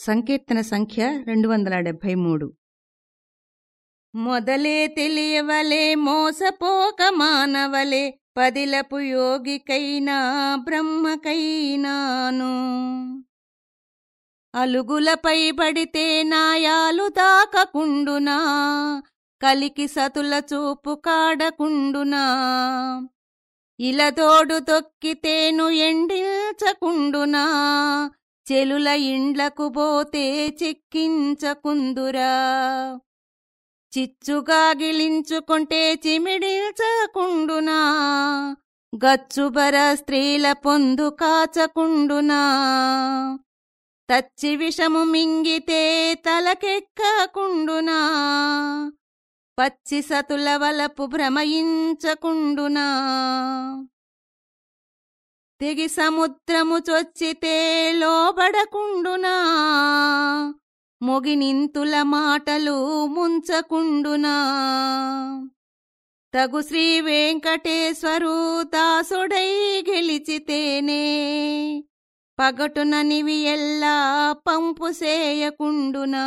సంకీర్తన సంఖ్య రెండు వందల డెబ్భై మూడు. మొదలే తెలియవలే మోసపోక మానవలే పదిలపు యోగికైనా బ్రహ్మకైనాను. అలుగులపై పడితే నాయాలు దాకకుండునా కలికి సతుల చూపు కాడకుండునా. ఇలదోడు తొక్కితేను ఎండించకుండునా చెలుల ఇండ్లకు పోతే చెక్కించకుందురా. చిచ్చుగా గిలించుకుంటే చిమిడిల్చకుండునా. గచ్చుబర స్త్రీల పొందు కాచకుండునా. తచ్చి విషము మింగితే తలకెక్కకుండునా. పచ్చి సతుల వలపు భ్రమయించకుండునా. తెగి సముద్రము చొచ్చితే లోబడకుండునా? మొగినింతుల మాటలు ముంచకుండునా? తగు శ్రీ వెంకటేశ్వరు దాసుడై గెలిచితేనే పగటున నివి ఎల్లా పంపు సేయకుండునా?